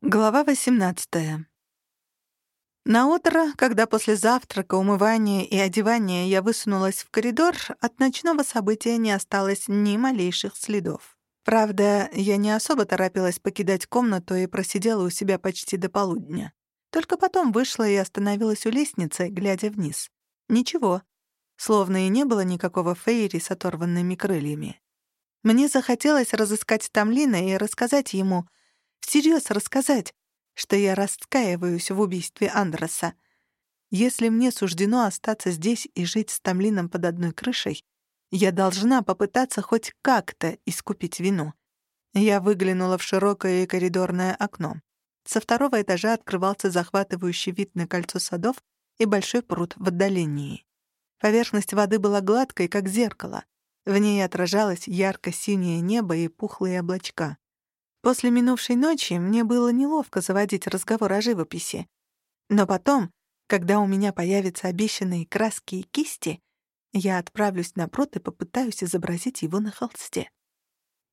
Глава 18. На утро, когда после завтрака, умывания и одевания я высунулась в коридор, от ночного события не осталось ни малейших следов. Правда, я не особо торопилась покидать комнату и просидела у себя почти до полудня. Только потом вышла и остановилась у лестницы, глядя вниз. Ничего. Словно и не было никакого фейри с оторванными крыльями. Мне захотелось разыскать Тамлина и рассказать ему — всерьез рассказать, что я раскаиваюсь в убийстве Андреса. Если мне суждено остаться здесь и жить с Тамлином под одной крышей, я должна попытаться хоть как-то искупить вину. Я выглянула в широкое коридорное окно. Со второго этажа открывался захватывающий вид на кольцо садов и большой пруд в отдалении. Поверхность воды была гладкой, как зеркало. В ней отражалось ярко-синее небо и пухлые облачка. После минувшей ночи мне было неловко заводить разговор о живописи. Но потом, когда у меня появятся обещанные краски и кисти, я отправлюсь на пруд и попытаюсь изобразить его на холсте.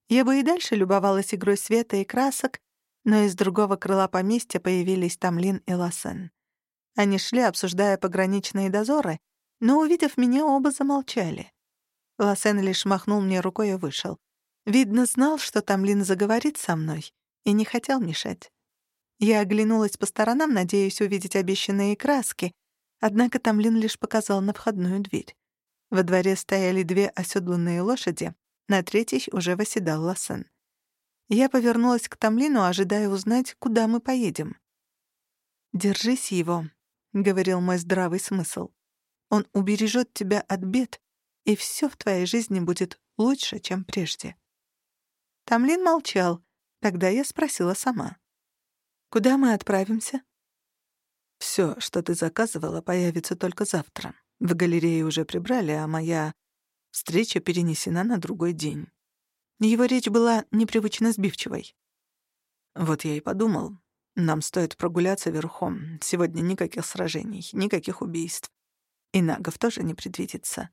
Я бы и дальше любовалась игрой света и красок, но из другого крыла поместья появились Тамлин и Лассен. Они шли, обсуждая пограничные дозоры, но, увидев меня, оба замолчали. Лассен лишь махнул мне рукой и вышел. Видно, знал, что Тамлин заговорит со мной, и не хотел мешать. Я оглянулась по сторонам, надеясь увидеть обещанные краски, однако Тамлин лишь показал на входную дверь. Во дворе стояли две оседланные лошади, на третьей уже восседал Лассен. Я повернулась к Тамлину, ожидая узнать, куда мы поедем. «Держись его», — говорил мой здравый смысл. «Он убережет тебя от бед, и все в твоей жизни будет лучше, чем прежде». Тамлин молчал. Тогда я спросила сама. «Куда мы отправимся?» «Всё, что ты заказывала, появится только завтра. В галерее уже прибрали, а моя встреча перенесена на другой день». Его речь была непривычно сбивчивой. «Вот я и подумал, нам стоит прогуляться верхом. Сегодня никаких сражений, никаких убийств. И нагов тоже не предвидится».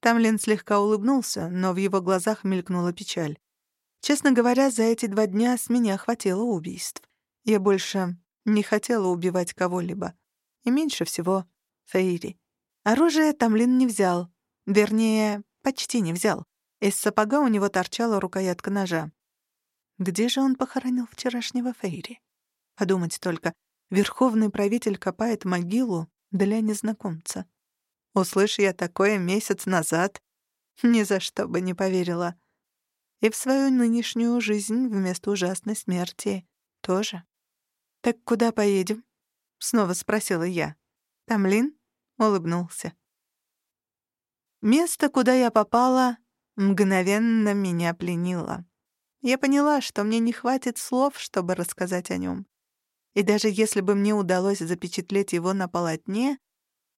Тамлин слегка улыбнулся, но в его глазах мелькнула печаль. Честно говоря, за эти два дня с меня хватило убийств. Я больше не хотела убивать кого-либо. И меньше всего Фейри. Оружие Тамлин не взял. Вернее, почти не взял. Из сапога у него торчала рукоятка ножа. Где же он похоронил вчерашнего Фейри? Подумать только, верховный правитель копает могилу для незнакомца. Услышь я такое месяц назад, ни за что бы не поверила. И в свою нынешнюю жизнь вместо ужасной смерти тоже. «Так куда поедем?» — снова спросила я. Тамлин улыбнулся. Место, куда я попала, мгновенно меня пленило. Я поняла, что мне не хватит слов, чтобы рассказать о нем. И даже если бы мне удалось запечатлеть его на полотне,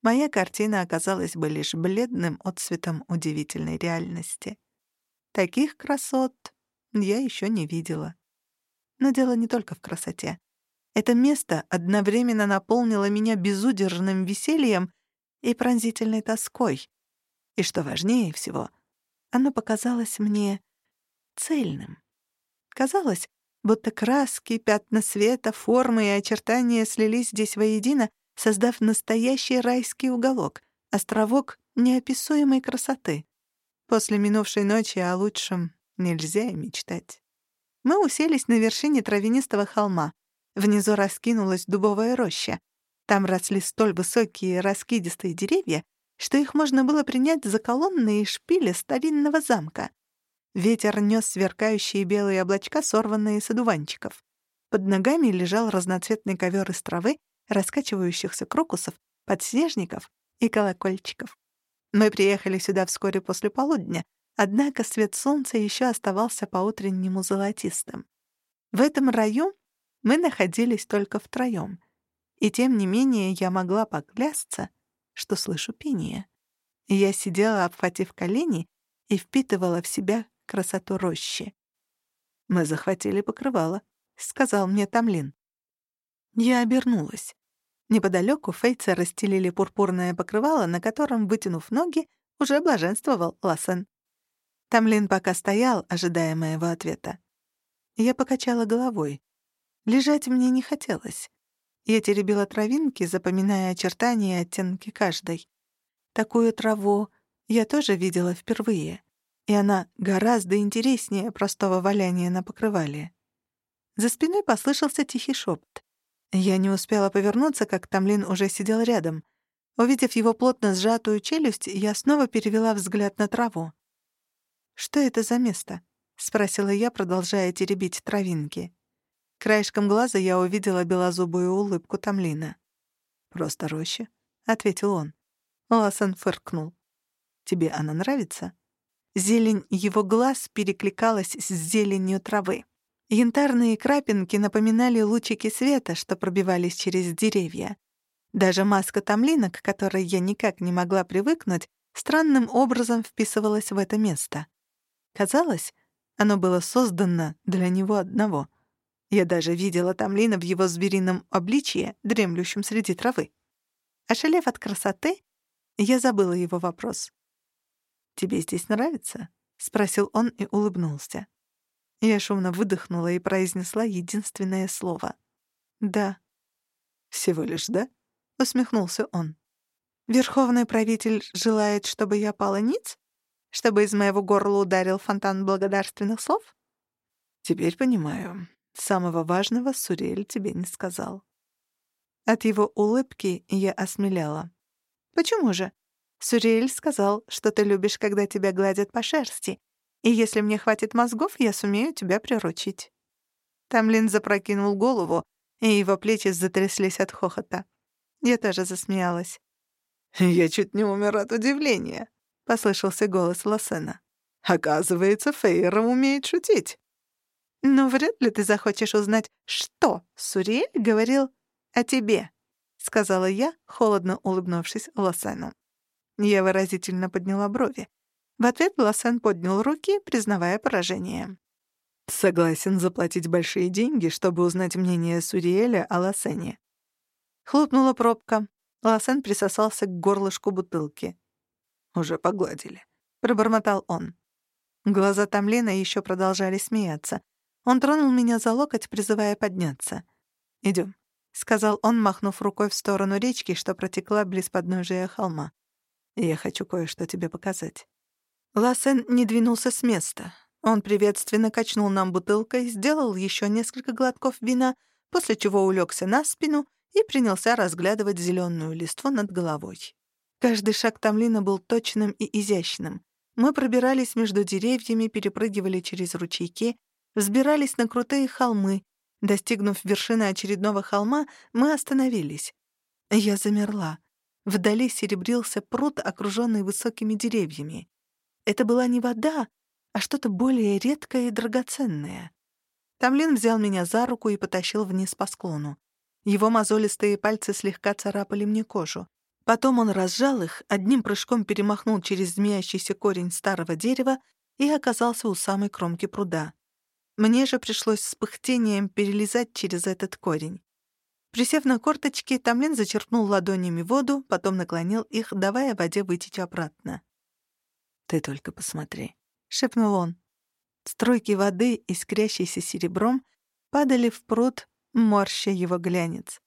моя картина оказалась бы лишь бледным отцветом удивительной реальности. Таких красот я еще не видела. Но дело не только в красоте. Это место одновременно наполнило меня безудержным весельем и пронзительной тоской. И что важнее всего, оно показалось мне цельным. Казалось, будто краски, пятна света, формы и очертания слились здесь воедино, создав настоящий райский уголок, островок неописуемой красоты. После минувшей ночи о лучшем нельзя и мечтать. Мы уселись на вершине травянистого холма. Внизу раскинулась дубовая роща. Там росли столь высокие раскидистые деревья, что их можно было принять за колонны и шпили старинного замка. Ветер нес сверкающие белые облачка, сорванные с одуванчиков. Под ногами лежал разноцветный ковер из травы, раскачивающихся крокусов, подснежников и колокольчиков. Мы приехали сюда вскоре после полудня, однако свет солнца еще оставался по-утреннему золотистым. В этом раю мы находились только втроем, и тем не менее я могла поклясться, что слышу пение. Я сидела, обхватив колени, и впитывала в себя красоту рощи. «Мы захватили покрывало», — сказал мне Тамлин. Я обернулась. Неподалеку фейцы расстелили пурпурное покрывало, на котором, вытянув ноги, уже блаженствовал Лассен. Тамлин пока стоял, ожидая моего ответа. Я покачала головой. Лежать мне не хотелось. Я теребила травинки, запоминая очертания и оттенки каждой. Такую траву я тоже видела впервые, и она гораздо интереснее простого валяния на покрывале. За спиной послышался тихий шепот. Я не успела повернуться, как Тамлин уже сидел рядом. Увидев его плотно сжатую челюсть, я снова перевела взгляд на траву. «Что это за место?» — спросила я, продолжая теребить травинки. Краешком глаза я увидела белозубую улыбку Тамлина. «Просто роща», — ответил он. Ласан фыркнул. «Тебе она нравится?» Зелень его глаз перекликалась с зеленью травы. Янтарные крапинки напоминали лучики света, что пробивались через деревья. Даже маска Тамлина, к которой я никак не могла привыкнуть, странным образом вписывалась в это место. Казалось, оно было создано для него одного. Я даже видела Тамлина в его зверином обличье, дремлющем среди травы. Ошалев от красоты, я забыла его вопрос. «Тебе здесь нравится?» — спросил он и улыбнулся. Я шумно выдохнула и произнесла единственное слово. «Да». «Всего лишь да?» — усмехнулся он. «Верховный правитель желает, чтобы я пала ниц? Чтобы из моего горла ударил фонтан благодарственных слов?» «Теперь понимаю. Самого важного Сурель тебе не сказал». От его улыбки я осмеляла. «Почему же? Сурель сказал, что ты любишь, когда тебя гладят по шерсти, и если мне хватит мозгов, я сумею тебя приручить». Тамлин запрокинул голову, и его плечи затряслись от хохота. Я тоже засмеялась. «Я чуть не умер от удивления», — послышался голос Лосена. «Оказывается, Фейра умеет шутить». «Но вряд ли ты захочешь узнать, что Сурель говорил о тебе», — сказала я, холодно улыбнувшись Лосену. Я выразительно подняла брови. В ответ Лосен поднял руки, признавая поражение. «Согласен заплатить большие деньги, чтобы узнать мнение Суриэля о Лосене». Хлопнула пробка. Лосен присосался к горлышку бутылки. «Уже погладили», — пробормотал он. Глаза Тамлина еще продолжали смеяться. Он тронул меня за локоть, призывая подняться. «Идём», — сказал он, махнув рукой в сторону речки, что протекла близ подножия холма. «Я хочу кое-что тебе показать». Лассен не двинулся с места. Он приветственно качнул нам бутылкой, сделал еще несколько глотков вина, после чего улегся на спину и принялся разглядывать зеленую листву над головой. Каждый шаг Тамлина был точным и изящным. Мы пробирались между деревьями, перепрыгивали через ручейки, взбирались на крутые холмы. Достигнув вершины очередного холма, мы остановились. Я замерла. Вдали серебрился пруд, окруженный высокими деревьями. Это была не вода, а что-то более редкое и драгоценное. Тамлин взял меня за руку и потащил вниз по склону. Его мозолистые пальцы слегка царапали мне кожу. Потом он разжал их, одним прыжком перемахнул через змеящийся корень старого дерева и оказался у самой кромки пруда. Мне же пришлось с пыхтением перелезать через этот корень. Присев на корточки, Тамлин зачерпнул ладонями воду, потом наклонил их, давая воде вытечь обратно. «Ты только посмотри», — шепнул он. Струйки воды, искрящиеся серебром, падали в пруд, морща его глянец.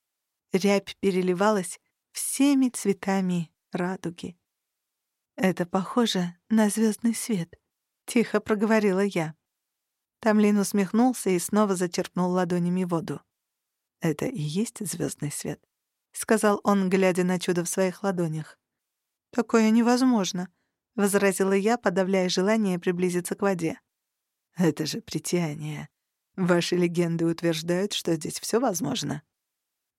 Рябь переливалась всеми цветами радуги. «Это похоже на звездный свет», — тихо проговорила я. Тамлин усмехнулся и снова зачерпнул ладонями воду. «Это и есть звездный свет», — сказал он, глядя на чудо в своих ладонях. «Такое невозможно», — возразила я, подавляя желание приблизиться к воде. «Это же притяние. Ваши легенды утверждают, что здесь все возможно».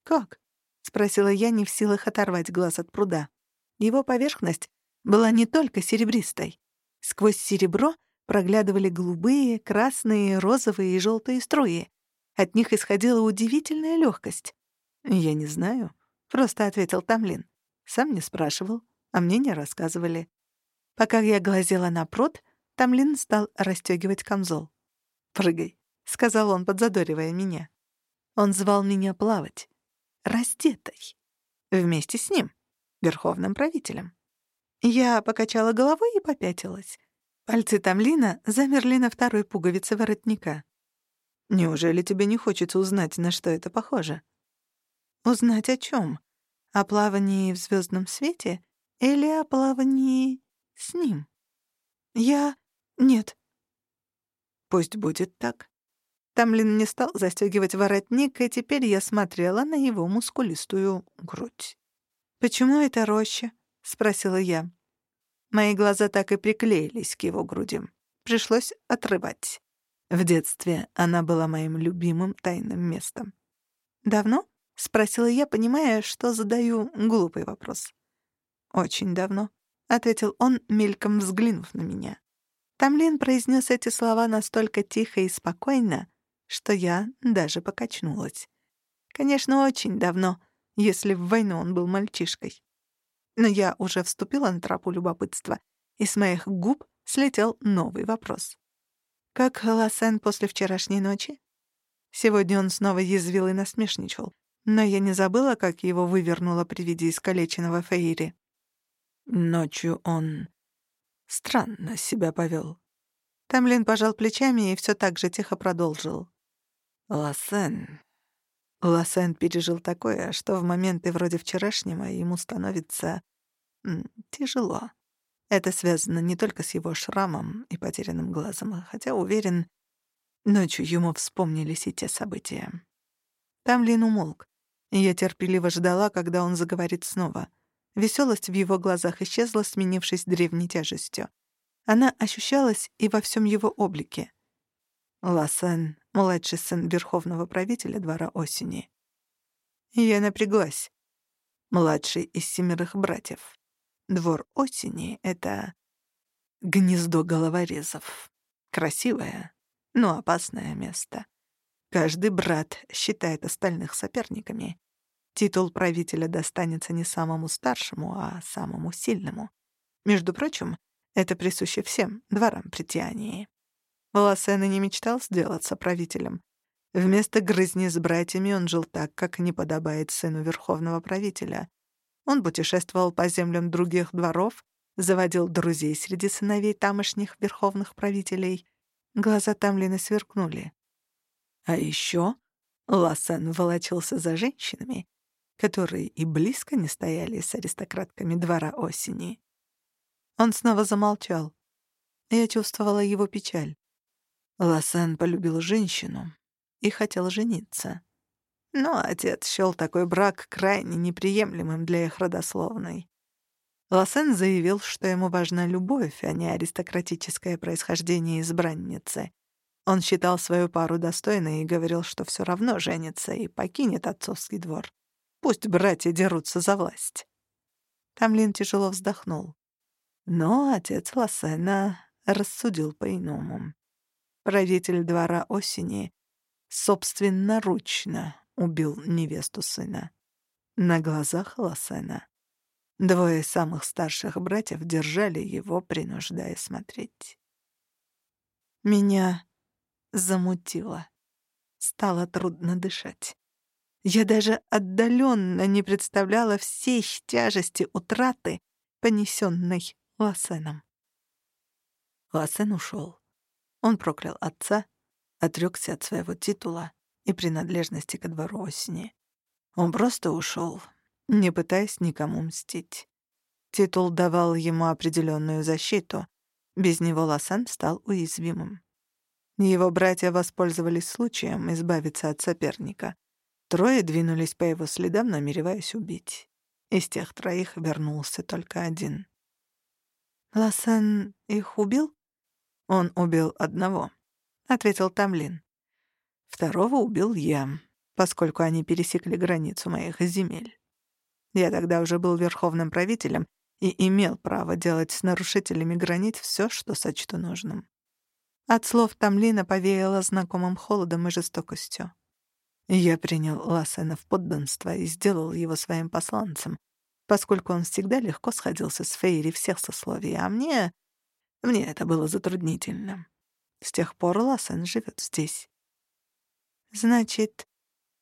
«Как?» — спросила я, не в силах оторвать глаз от пруда. Его поверхность была не только серебристой. Сквозь серебро проглядывали голубые, красные, розовые и желтые струи. От них исходила удивительная легкость. «Я не знаю», — просто ответил Тамлин. Сам не спрашивал, а мне не рассказывали. Пока я глазела на пруд, Тамлин стал расстёгивать камзол. «Прыгай», — сказал он, подзадоривая меня. Он звал меня плавать. Раздетой. Вместе с ним, верховным правителем. Я покачала головой и попятилась. Пальцы Тамлина замерли на второй пуговице воротника. Неужели тебе не хочется узнать, на что это похоже? Узнать о чем? О плавании в звездном свете или о плавании с ним? Я... Нет. Пусть будет так. Тамлин не стал застегивать воротник, и теперь я смотрела на его мускулистую грудь. «Почему это роща?» — спросила я. Мои глаза так и приклеились к его груди. Пришлось отрывать. В детстве она была моим любимым тайным местом. «Давно?» — спросила я, понимая, что задаю глупый вопрос. «Очень давно», — ответил он, мельком взглянув на меня. Тамлин произнес эти слова настолько тихо и спокойно, что я даже покачнулась. Конечно, очень давно, если в войну он был мальчишкой. Но я уже вступила на тропу любопытства, и с моих губ слетел новый вопрос. «Как Лассен после вчерашней ночи?» Сегодня он снова язвил и насмешничал, но я не забыла, как его вывернуло при виде искалеченного Фейри. Ночью он странно себя повел. Тамлин пожал плечами и все так же тихо продолжил. Лассен. Лассен пережил такое, что в моменты вроде вчерашнего ему становится тяжело. Это связано не только с его шрамом и потерянным глазом, хотя, уверен, ночью ему вспомнились и те события. Тамлин умолк, я терпеливо ждала, когда он заговорит снова — Веселость в его глазах исчезла, сменившись древней тяжестью. Она ощущалась и во всем его облике. Ласан, младший сын верховного правителя двора осени. я напряглась. Младший из семерых братьев. Двор осени — это гнездо головорезов. Красивое, но опасное место. Каждый брат считает остальных соперниками. Титул правителя достанется не самому старшему, а самому сильному. Между прочим, это присуще всем дворам притянии. И не мечтал сделаться правителем. Вместо грызни с братьями он жил так, как не подобает сыну верховного правителя. Он путешествовал по землям других дворов, заводил друзей среди сыновей тамошних верховных правителей. Глаза Тамлина сверкнули. А еще Лассен волочился за женщинами, которые и близко не стояли с аристократками двора осени. Он снова замолчал. Я чувствовала его печаль. Лассен полюбил женщину и хотел жениться. Но отец счёл такой брак крайне неприемлемым для их родословной. Лассен заявил, что ему важна любовь, а не аристократическое происхождение избранницы. Он считал свою пару достойной и говорил, что всё равно женится и покинет отцовский двор. Пусть братья дерутся за власть. Тамлин тяжело вздохнул. Но отец Лассена рассудил по-иному. Правитель двора осени собственноручно убил невесту сына. На глазах Лассена. Двое самых старших братьев держали его, принуждая смотреть. Меня замутило. Стало трудно дышать. Я даже отдаленно не представляла всей тяжести утраты, понесенной Лассеном. Лассен ушел. Он проклял отца, отрекся от своего титула и принадлежности ко двору осени. Он просто ушел, не пытаясь никому мстить. Титул давал ему определенную защиту. Без него Лассен стал уязвимым. Его братья воспользовались случаем избавиться от соперника. Трое двинулись по его следам, намереваясь убить. Из тех троих вернулся только один. «Лассен их убил?» «Он убил одного», — ответил Тамлин. «Второго убил я, поскольку они пересекли границу моих земель. Я тогда уже был верховным правителем и имел право делать с нарушителями границ все, что сочту нужным». От слов Тамлина повеяло знакомым холодом и жестокостью. Я принял Лассена в подданство и сделал его своим посланцем, поскольку он всегда легко сходился с Фейри всех сословий, а мне... мне это было затруднительно. С тех пор Лассен живет здесь. Значит,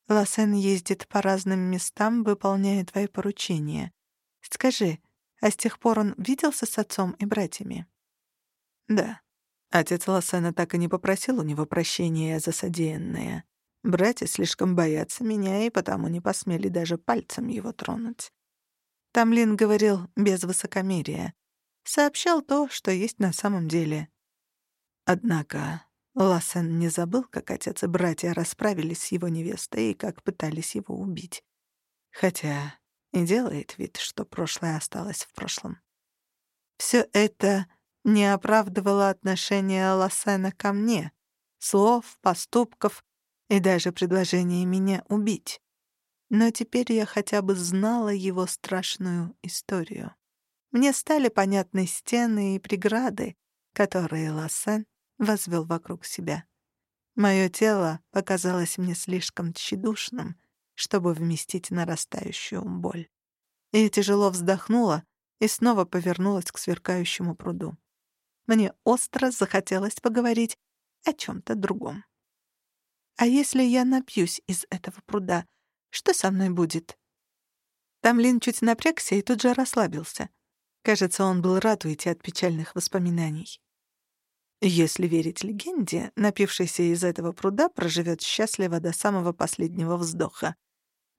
Лассен ездит по разным местам, выполняя твои поручения. Скажи, а с тех пор он виделся с отцом и братьями? Да, Отец Лосена так и не попросил у него прощения за содеянное. Братья слишком боятся меня и потому не посмели даже пальцем его тронуть. Тамлин говорил без высокомерия. Сообщал то, что есть на самом деле. Однако Лассен не забыл, как отец и братья расправились с его невестой и как пытались его убить. Хотя и делает вид, что прошлое осталось в прошлом. Все это не оправдывало отношения Лассена ко мне, слов, поступков и даже предложения меня убить. Но теперь я хотя бы знала его страшную историю. Мне стали понятны стены и преграды, которые Лассен возвел вокруг себя. Мое тело показалось мне слишком тщедушным, чтобы вместить нарастающую боль. Я тяжело вздохнула и снова повернулась к сверкающему пруду. Мне остро захотелось поговорить о чем-то другом. А если я напьюсь из этого пруда, что со мной будет? Тамлин чуть напрягся и тут же расслабился. Кажется, он был рад уйти от печальных воспоминаний. Если верить легенде, напившийся из этого пруда проживет счастливо до самого последнего вздоха.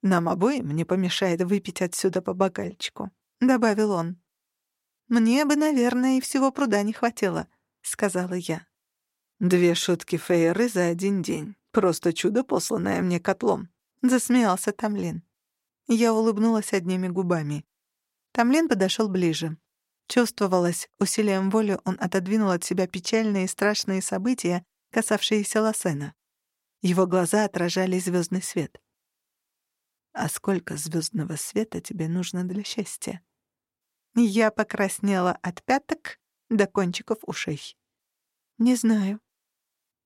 Нам обоим не помешает выпить отсюда по бокальчику», — добавил он. «Мне бы, наверное, и всего пруда не хватило», — сказала я. «Две шутки Фейры за один день. Просто чудо, посланное мне котлом», — засмеялся Тамлин. Я улыбнулась одними губами. Тамлин подошел ближе. Чувствовалось, усилием воли он отодвинул от себя печальные и страшные события, касавшиеся Лосена. Его глаза отражали звездный свет. «А сколько звездного света тебе нужно для счастья?» Я покраснела от пяток до кончиков ушей. «Не знаю».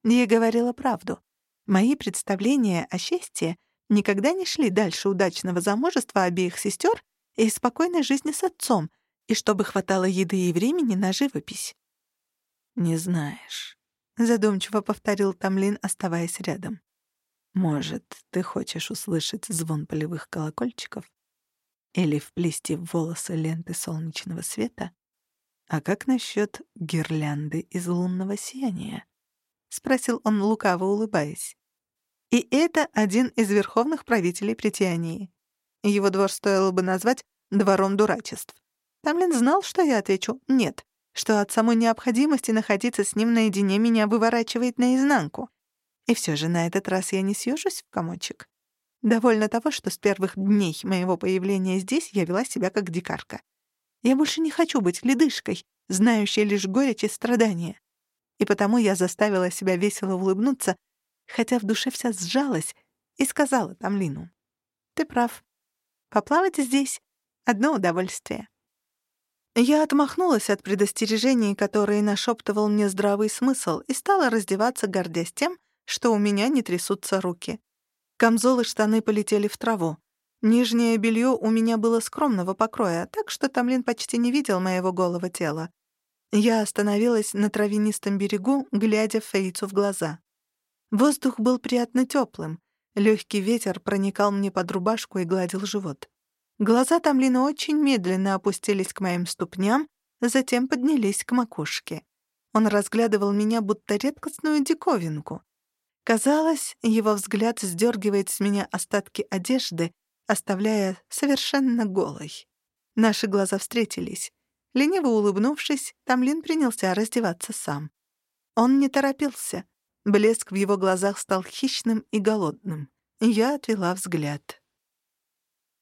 Я говорила правду. Мои представления о счастье никогда не шли дальше удачного замужества обеих сестер и спокойной жизни с отцом, и чтобы хватало еды и времени на живопись. «Не знаешь», — задумчиво повторил Тамлин, оставаясь рядом. «Может, ты хочешь услышать звон полевых колокольчиков? Или вплести в волосы ленты солнечного света? А как насчет гирлянды из лунного сияния?» — спросил он, лукаво улыбаясь. И это один из верховных правителей Притянии. Его двор стоило бы назвать «двором дурачеств». Тамлин знал, что я отвечу «нет», что от самой необходимости находиться с ним наедине меня выворачивает наизнанку. И все же на этот раз я не съежусь в комочек. Довольно того, что с первых дней моего появления здесь я вела себя как дикарка. Я больше не хочу быть ледышкой, знающей лишь горечь и страдания. И потому я заставила себя весело улыбнуться, хотя в душе вся сжалась, и сказала Тамлину. «Ты прав. Поплавать здесь — одно удовольствие». Я отмахнулась от предостережений, которые нашептывал мне здравый смысл, и стала раздеваться, гордясь тем, что у меня не трясутся руки. Камзол штаны полетели в траву. Нижнее белье у меня было скромного покроя, так что Тамлин почти не видел моего голого тела. Я остановилась на травянистом берегу, глядя Фейцу в глаза. Воздух был приятно теплым. Легкий ветер проникал мне под рубашку и гладил живот. Глаза Тамлина очень медленно опустились к моим ступням, затем поднялись к макушке. Он разглядывал меня, будто редкостную диковинку. Казалось, его взгляд сдергивает с меня остатки одежды, оставляя совершенно голой. Наши глаза встретились. Лениво улыбнувшись, Тамлин принялся раздеваться сам. Он не торопился. Блеск в его глазах стал хищным и голодным. Я отвела взгляд.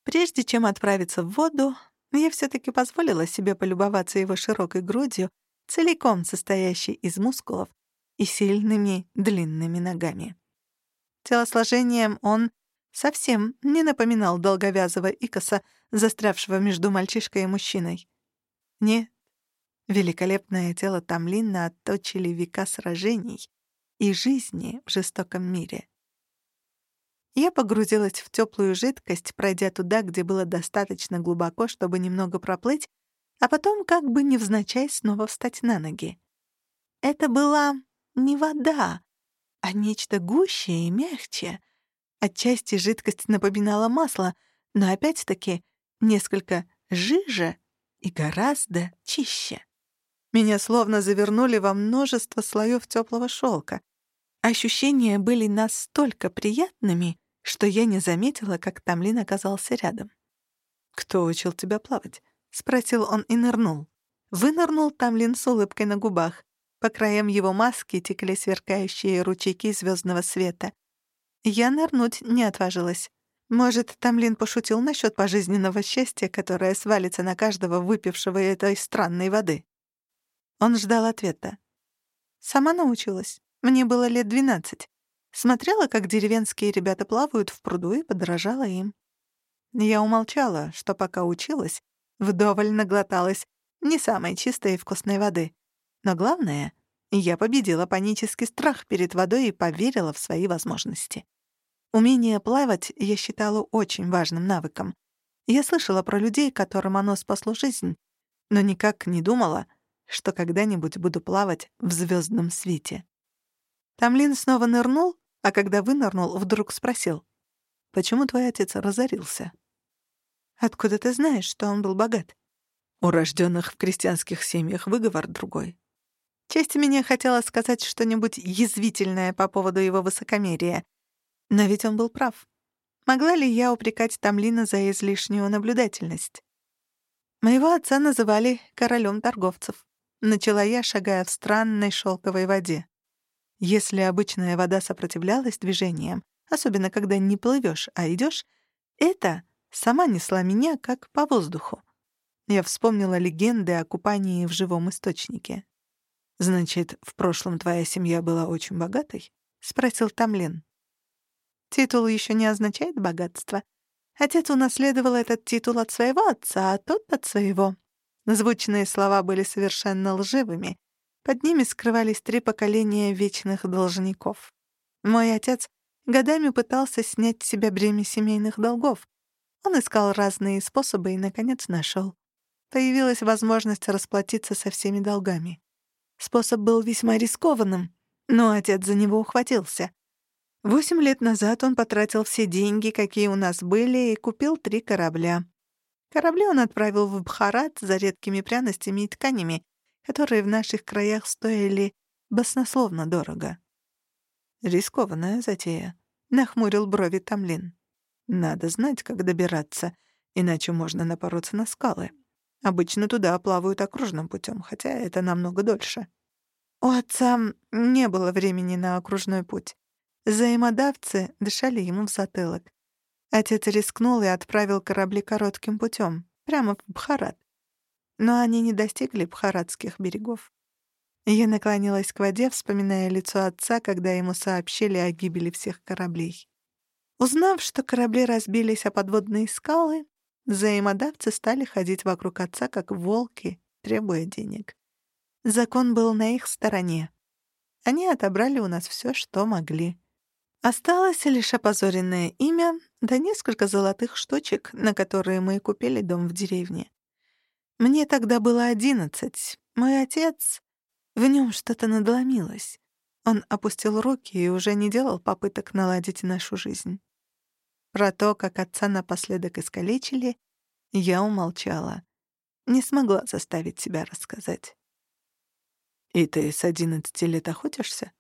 Прежде чем отправиться в воду, я все-таки позволила себе полюбоваться его широкой грудью, целиком состоящей из мускулов и сильными длинными ногами. Телосложением он совсем не напоминал долговязого икоса, застрявшего между мальчишкой и мужчиной. Нет, великолепное тело Тамлина отточили века сражений и жизни в жестоком мире. Я погрузилась в теплую жидкость, пройдя туда, где было достаточно глубоко, чтобы немного проплыть, а потом, как бы невзначай, снова встать на ноги. Это была не вода, а нечто гуще и мягче. Отчасти жидкость напоминала масло, но опять-таки несколько жиже и гораздо чище. Меня словно завернули во множество слоев теплого шелка. Ощущения были настолько приятными, что я не заметила, как Тамлин оказался рядом. «Кто учил тебя плавать?» — спросил он и нырнул. Вынырнул Тамлин с улыбкой на губах. По краям его маски текли сверкающие ручейки звездного света. Я нырнуть не отважилась. Может, Тамлин пошутил насчет пожизненного счастья, которое свалится на каждого выпившего этой странной воды. Он ждал ответа. Сама научилась. Мне было лет двенадцать. Смотрела, как деревенские ребята плавают в пруду и подражала им. Я умолчала, что пока училась, вдоволь наглоталась не самой чистой и вкусной воды. Но главное, я победила панический страх перед водой и поверила в свои возможности. Умение плавать я считала очень важным навыком. Я слышала про людей, которым оно спасло жизнь, но никак не думала, что когда-нибудь буду плавать в звездном свете. Тамлин снова нырнул, а когда вынырнул, вдруг спросил, «Почему твой отец разорился?» «Откуда ты знаешь, что он был богат?» «У рожденных в крестьянских семьях выговор другой». Честь меня хотела сказать что-нибудь язвительное по поводу его высокомерия — но ведь он был прав. Могла ли я упрекать Тамлина за излишнюю наблюдательность? Моего отца называли королем торговцев. Начала я, шагая в странной шелковой воде. Если обычная вода сопротивлялась движениям, особенно когда не плывешь, а идешь, это сама несла меня как по воздуху. Я вспомнила легенды о купании в живом источнике. «Значит, в прошлом твоя семья была очень богатой?» — спросил Тамлин. Титул еще не означает богатство. Отец унаследовал этот титул от своего отца, а тот от своего. Звучные слова были совершенно лживыми. Под ними скрывались три поколения вечных должников. Мой отец годами пытался снять с себя бремя семейных долгов. Он искал разные способы и, наконец, нашел. Появилась возможность расплатиться со всеми долгами. Способ был весьма рискованным, но отец за него ухватился. Восемь лет назад он потратил все деньги, какие у нас были, и купил три корабля. Корабли он отправил в Бхарат за редкими пряностями и тканями, которые в наших краях стоили баснословно дорого. «Рискованная затея», — нахмурил брови Тамлин. «Надо знать, как добираться, иначе можно напороться на скалы. Обычно туда плавают окружным путем, хотя это намного дольше». У отца не было времени на окружной путь. Взаимодавцы дышали ему в затылок. Отец рискнул и отправил корабли коротким путем, прямо в Бхарат. Но они не достигли бхаратских берегов. Я наклонилась к воде, вспоминая лицо отца, когда ему сообщили о гибели всех кораблей. Узнав, что корабли разбились о подводные скалы, взаимодавцы стали ходить вокруг отца, как волки, требуя денег. Закон был на их стороне. Они отобрали у нас все, что могли. Осталось лишь опозоренное имя, да несколько золотых штучек, на которые мы купили дом в деревне. Мне тогда было одиннадцать. Мой отец... В нем что-то надломилось. Он опустил руки и уже не делал попыток наладить нашу жизнь. Про то, как отца напоследок искалечили, я умолчала. Не смогла заставить себя рассказать. «И ты с одиннадцати лет охотишься?»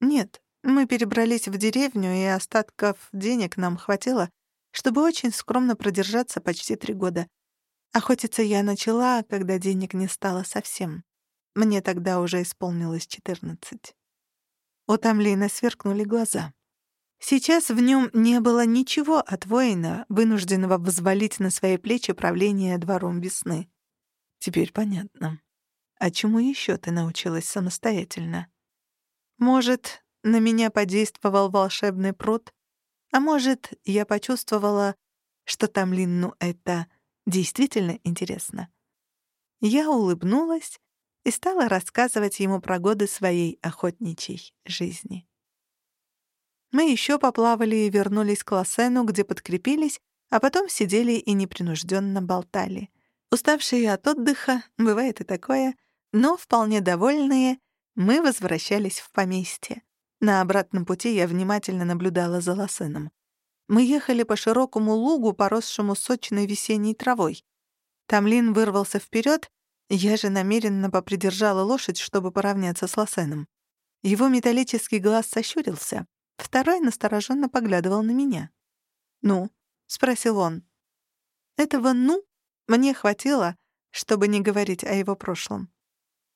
«Нет, мы перебрались в деревню, и остатков денег нам хватило, чтобы очень скромно продержаться почти три года. Охотиться я начала, когда денег не стало совсем. Мне тогда уже исполнилось четырнадцать. У Тамлина сверкнули глаза. Сейчас в нем не было ничего от воина, вынужденного взвалить на свои плечи правление двором весны. Теперь понятно. А чему еще ты научилась самостоятельно? Может, на меня подействовал волшебный пруд, а может, я почувствовала, что Тамлинну это действительно интересно. Я улыбнулась и стала рассказывать ему про годы своей охотничьей жизни. Мы еще поплавали и вернулись к Лосену, где подкрепились, а потом сидели и непринужденно болтали. Уставшие от отдыха, бывает и такое, но вполне довольные, мы возвращались в поместье. На обратном пути я внимательно наблюдала за Лосеном. Мы ехали по широкому лугу, поросшему сочной весенней травой. Тамлин вырвался вперед Я же намеренно попридержала лошадь, чтобы поравняться с Лосеном. Его металлический глаз сощурился, второй настороженно поглядывал на меня. «Ну?» — спросил он. Этого «ну» мне хватило, чтобы не говорить о его прошлом.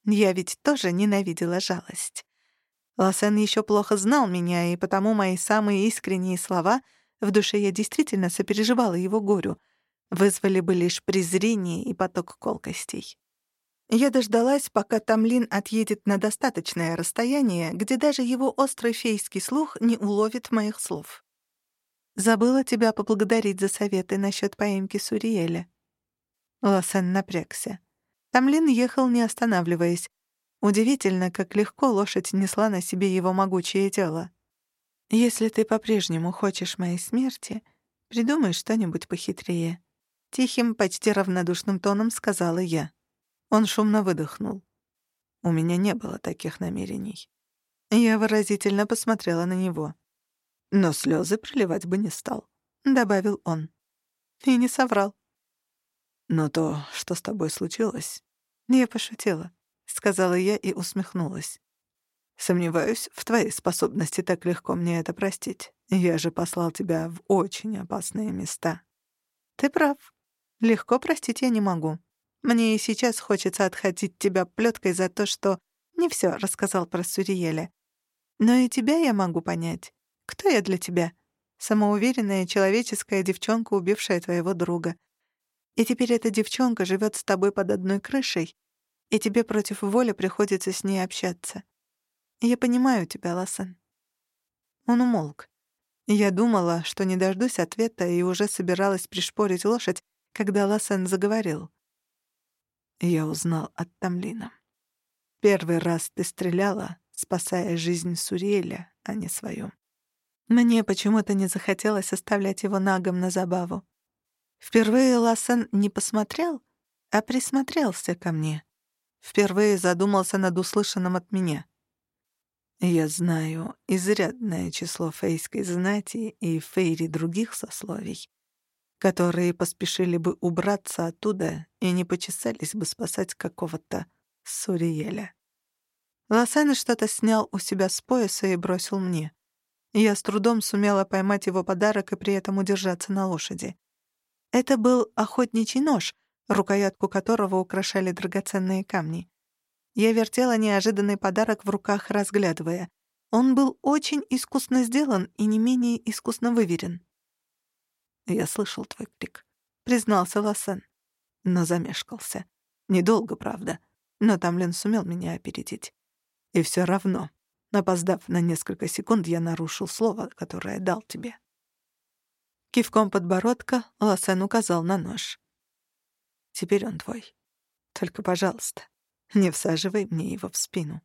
Я ведь тоже ненавидела жалость. Лосен еще плохо знал меня, и потому мои самые искренние слова в душе я действительно сопереживала его горю, вызвали бы лишь презрение и поток колкостей. Я дождалась, пока Тамлин отъедет на достаточное расстояние, где даже его острый фейский слух не уловит моих слов. «Забыла тебя поблагодарить за советы насчет поимки Суриэля». Лосен напрягся. Тамлин ехал, не останавливаясь. Удивительно, как легко лошадь несла на себе его могучее тело. «Если ты по-прежнему хочешь моей смерти, придумай что-нибудь похитрее», — тихим, почти равнодушным тоном сказала я. Он шумно выдохнул. У меня не было таких намерений. Я выразительно посмотрела на него. Но слезы проливать бы не стал, — добавил он. И не соврал. Но то, что с тобой случилось... Я пошутила, — сказала я и усмехнулась. Сомневаюсь в твоей способности так легко мне это простить. Я же послал тебя в очень опасные места. Ты прав. Легко простить я не могу. Мне и сейчас хочется отходить тебя плеткой за то, что не все рассказал про Суриеля. Но и тебя я могу понять. Кто я для тебя? Самоуверенная человеческая девчонка, убившая твоего друга. И теперь эта девчонка живет с тобой под одной крышей, и тебе против воли приходится с ней общаться. Я понимаю тебя, Ласан. Он умолк. Я думала, что не дождусь ответа, и уже собиралась пришпорить лошадь, когда Ласан заговорил. Я узнал от Тамлина. Первый раз ты стреляла, спасая жизнь Суриэля, а не свою. Мне почему-то не захотелось оставлять его нагом на забаву. Впервые Лассен не посмотрел, а присмотрелся ко мне. Впервые задумался над услышанным от меня. Я знаю изрядное число фейской знати и фейри других сословий, которые поспешили бы убраться оттуда и не почесались бы спасать какого-то Суриеля. Лосен что-то снял у себя с пояса и бросил мне. Я с трудом сумела поймать его подарок и при этом удержаться на лошади. Это был охотничий нож, рукоятку которого украшали драгоценные камни. Я вертела неожиданный подарок в руках, разглядывая. Он был очень искусно сделан и не менее искусно выверен. «Я слышал твой крик», — признался Лассен. Но замешкался. Недолго, правда. Но Тамлин сумел меня опередить. И все равно, опоздав на несколько секунд, я нарушил слово, которое дал тебе. Кивком подбородка Лассен указал на нож. «Теперь он твой. Только, пожалуйста, не всаживай мне его в спину».